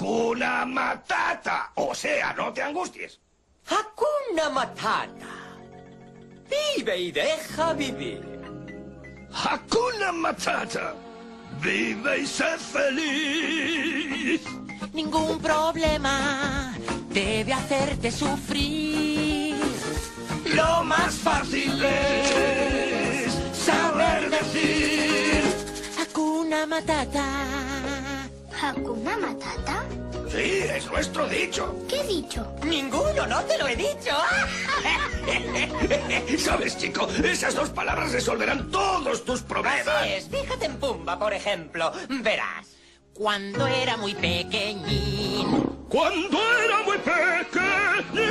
Hakuna Matata. O sea, no te angusties. Hakuna Matata. Vive y deja vivir. Hakuna Matata. Vive y sé feliz. Ningún problema debe hacerte sufrir. Lo más fácil es saber decir. Hakuna Matata. ¿Hakuna Matata? Sí, es nuestro dicho. ¿Qué he dicho? Ninguno, no te lo he dicho. ¿Sabes, chico? Esas dos palabras resolverán todos tus problemas. Así es, fíjate en Pumba, por ejemplo. Verás. Cuando era muy pequeñín. Cuando era muy pequeño.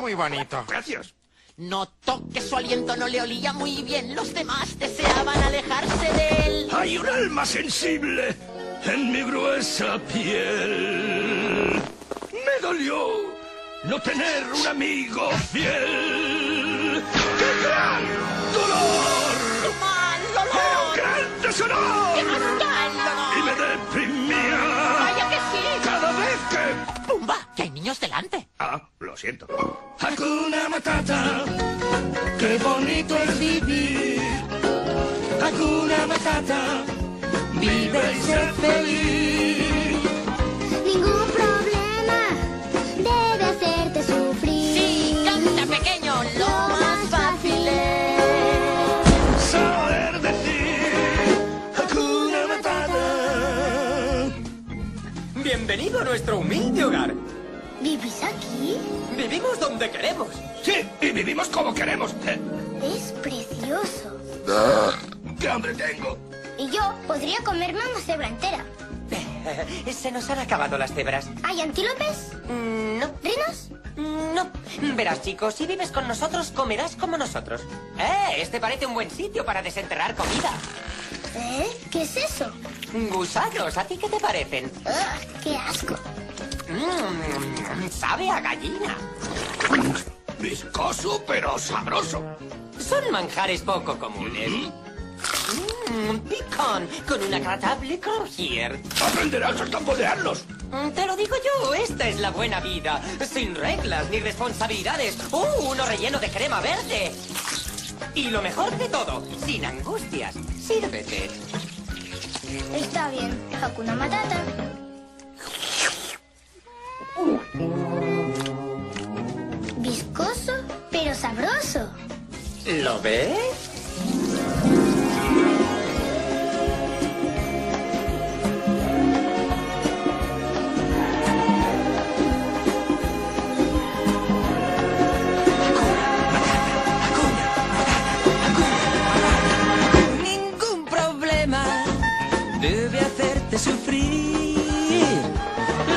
Muy bonito. Gracias. Notó que su aliento no le olía muy bien. Los demás deseaban alejarse de él. Hay un alma sensible en mi gruesa piel. Me dolió no tener un amigo fiel. ¡Qué gran dolor! ¡Mal ¡Qué olor! gran deshonor! ¡Qué mal olor! Y me deprimía ¡Vaya que sí! cada vez que... ¡Pumba! ¡Que hay niños delante! Ah, lo siento. Hakuna Matata, qué bonito es vivir. Hakuna Matata, vive y sé feliz. Ningún problema debe hacerte sufrir. ¡Sí! ¡Canta, pequeño! Lo más fácil es... Saber decir Hakuna Matata. Bienvenido a nuestro humilde hogar. ¿Vivís aquí? Vivimos donde queremos. Sí, y vivimos como queremos. Es precioso. ¡Qué hambre tengo! Y yo podría comerme una cebra entera. Se nos han acabado las cebras. ¿Hay antílopes? Mm, No, ¿Rinos? no. Verás, chicos, si vives con nosotros, comerás como nosotros. ¡Eh! Este parece un buen sitio para desenterrar comida. ¿Eh? ¿Qué es eso? Gusanos, ¿a ti qué te parecen? Ugh, ¡Qué asco! Mmm, sabe a gallina. Viscoso, pero sabroso. Son manjares poco comunes. Mmm, picón, con un agradable croquier. Aprenderás a tambolearlos. Mm, Te lo digo yo, esta es la buena vida. Sin reglas ni responsabilidades. ¡Uh! Uno relleno de crema verde. Y lo mejor de todo, sin angustias. Sírvete. Está bien. Hakuna Matata. Viscoso, pero sabroso. ¿Lo ves? Hacerte sufrir.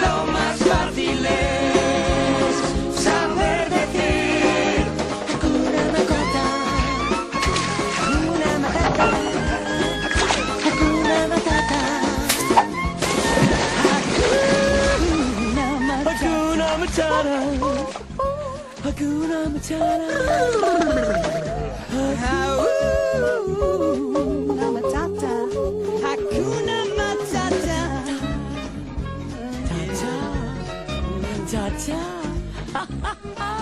Lo más fácil es saber decir Hakuna Matata, Hakuna Matata, Hakuna Matata, Hakuna Matata, Hakuna Matata. Hakuna Cha-cha.